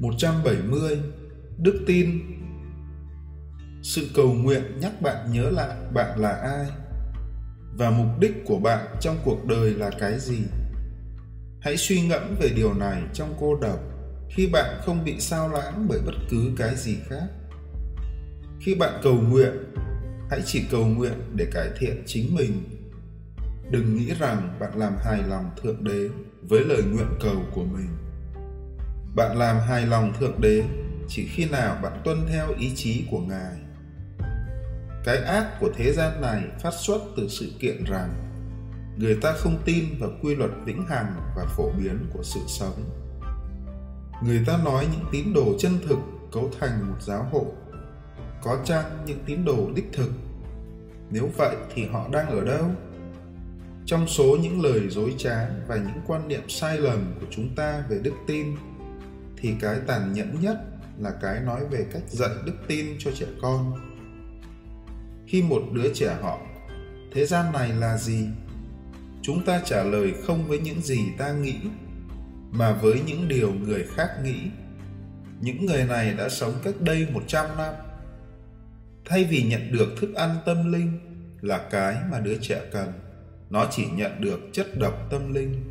170 Đức tin Sự cầu nguyện nhắc bạn nhớ lại bạn là ai và mục đích của bạn trong cuộc đời là cái gì. Hãy suy ngẫm về điều này trong cô độc khi bạn không bị sao lãng bởi bất cứ cái gì khác. Khi bạn cầu nguyện, hãy chỉ cầu nguyện để cải thiện chính mình. Đừng nghĩ rằng bạn làm hài lòng Thượng Đế với lời nguyện cầu của mình bạn làm hài lòng thượng đế chỉ khi nào bạn tuân theo ý chí của ngài. Cái ác của thế gian này phát xuất từ sự kiện rằng người ta không tin vào quy luật vĩnh hằng và phổ biến của sự sống. Người ta nói những tín đồ chân thực cấu thành một giáo hội. Có chăng những tín đồ đích thực? Nếu vậy thì họ đang ở đâu? Trong số những lời dối trá và những quan niệm sai lầm của chúng ta về đức tin thì cái tàn nhẫn nhất là cái nói về cách dạy đức tin cho trẻ con. Khi một đứa trẻ hỏi, thế gian này là gì? Chúng ta trả lời không với những gì ta nghĩ, mà với những điều người khác nghĩ. Những người này đã sống cách đây 100 năm. Thay vì nhận được thức ăn tâm linh là cái mà đứa trẻ cần, nó chỉ nhận được chất độc tâm linh.